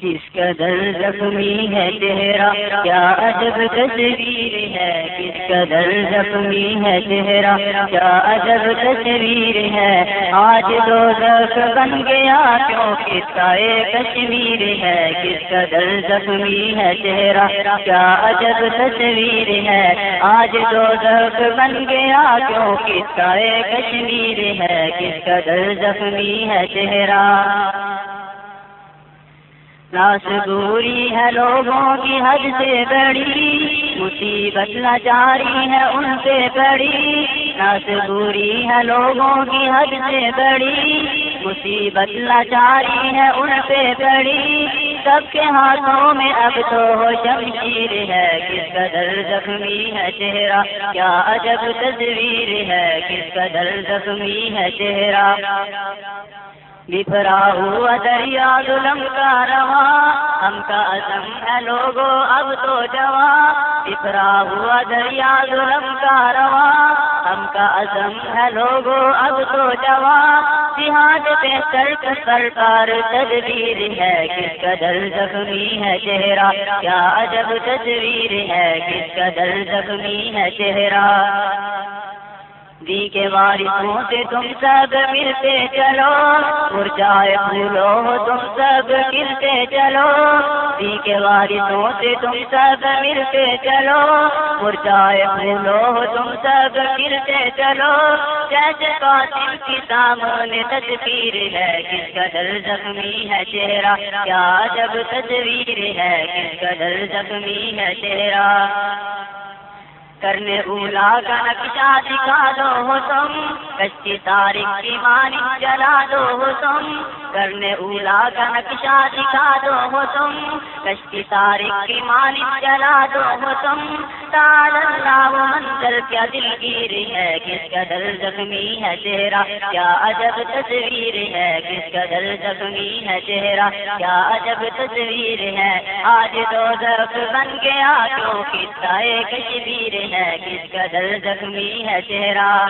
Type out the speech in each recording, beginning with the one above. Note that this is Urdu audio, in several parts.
کس کا در زخمی ہے چہرہ کیا عجب تصویر ہے؟ کس کا در زخمی ہے چہرہ کیا عجب تصویر ہے؟ آج دو زخ بن گیا کیوں قصہ کشمیر ہے۔ کس کا در زخمی ہے چہرہ کیا عجب تصویر ہے؟ آج دو زخ بن گیا کیوں قصہ کشمیر ہے۔ کس کا در زخمی ہے چہرہ لاش بوری ہے لوگوں کی حد سے بڑی، مصیبت جاری ہے ان سے بڑی۔ لاش بوری ہے لوگوں کی حد سے بڑی، مصیبت جاری ہے ان سے بڑی۔ سب کے ہاتھوں میں اب تو ہو شمشیر ہے، کس قدر زخمی ہے چہرہ؟ کیا عجب تصویر ہے، کس قدر زخمی ہے چہرہ؟ بفرا ہوا دریا ظلم کا روا، ہم کا عزم ہے لوگو اب تو جوا۔ بفرا ہوا دریا ظلم کا روا، ہم کا عزم ہے لوگو اب تو جوا۔ جہاد پہ سرک سرکار تدبیر ہے، کس کا در زخمی ہے چہرہ؟ کیا عجب تصویر ہے، کس کا در زخمی ہے چہرہ؟ دی کے وارثوں سے تم سب ملتے چلو۔ مرجائے پھولو تم سب ملتے چلو۔ دی کے وارثوں سے تم سب ملتے چلو۔ مرجائے پھولو تم سب ملتے چلو۔ جیسے قاتل کی سامنے تصویر ہے، کس کا در زخمی ہے چہرہ۔ کیا جب تصویر ہے، کس کا در زخمی ہے چہرہ۔ کرنے اولا کا نقشہ دکھا دو ہو تم کشتی تاریخ کی مانی جلا دو ہو تم کرنے اولا کا نقشہ دکھا دو ہو تم کشتی تاریخ کی مانی جلا دو ہو تم تال اللہ منظر کیا دل گیر ہے، کس کا در زخمی ہے چہرہ کیا عجب تصویر ہے کس کا زخمی ہے چہرہ۔ کیا عجب تصویر ہے؟ آج دو ضرف بن گیا، کیوں قصہ کشمیر ہے؟ کس کا در زخمی ہے چہرہ؟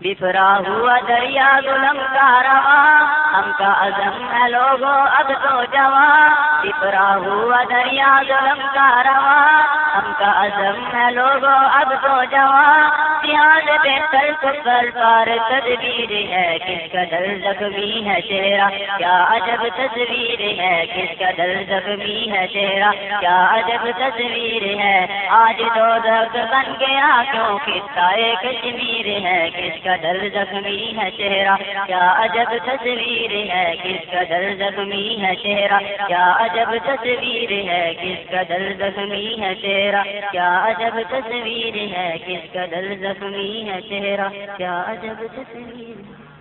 بفرا ہوا دریا ظلم کا روا ہم کا عزم ہے لوگوں، اب تو جوا بفرا ہوا دریا ظلم کا روا ہم کا عزم ہے لوگوں، اب تو جوا جہاز پہ سر پر پار تدبیر ہے۔ کس کا در زخمی ہے چہرہ کیا عجب تصویر ہے؟ کس کا در زخمی ہے چہرہ کیا عجب تصویر ہے؟ آج دو درد بن گیا، کیوں؟ قصہ کشمیر ہے؟ کس کا در زخمی ہے چہرہ کیا عجب تصویر ہے؟ کس کا در زخمی ہے چہرہ کیا عجب تصویر ہے؟ کس کا در زخمی ہے تیرا۔ کیا عجب تصویر ہے کس کا دل زخمی ہے تیرا؟ کیا عجب تصویر